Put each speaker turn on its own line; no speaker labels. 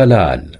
الخلال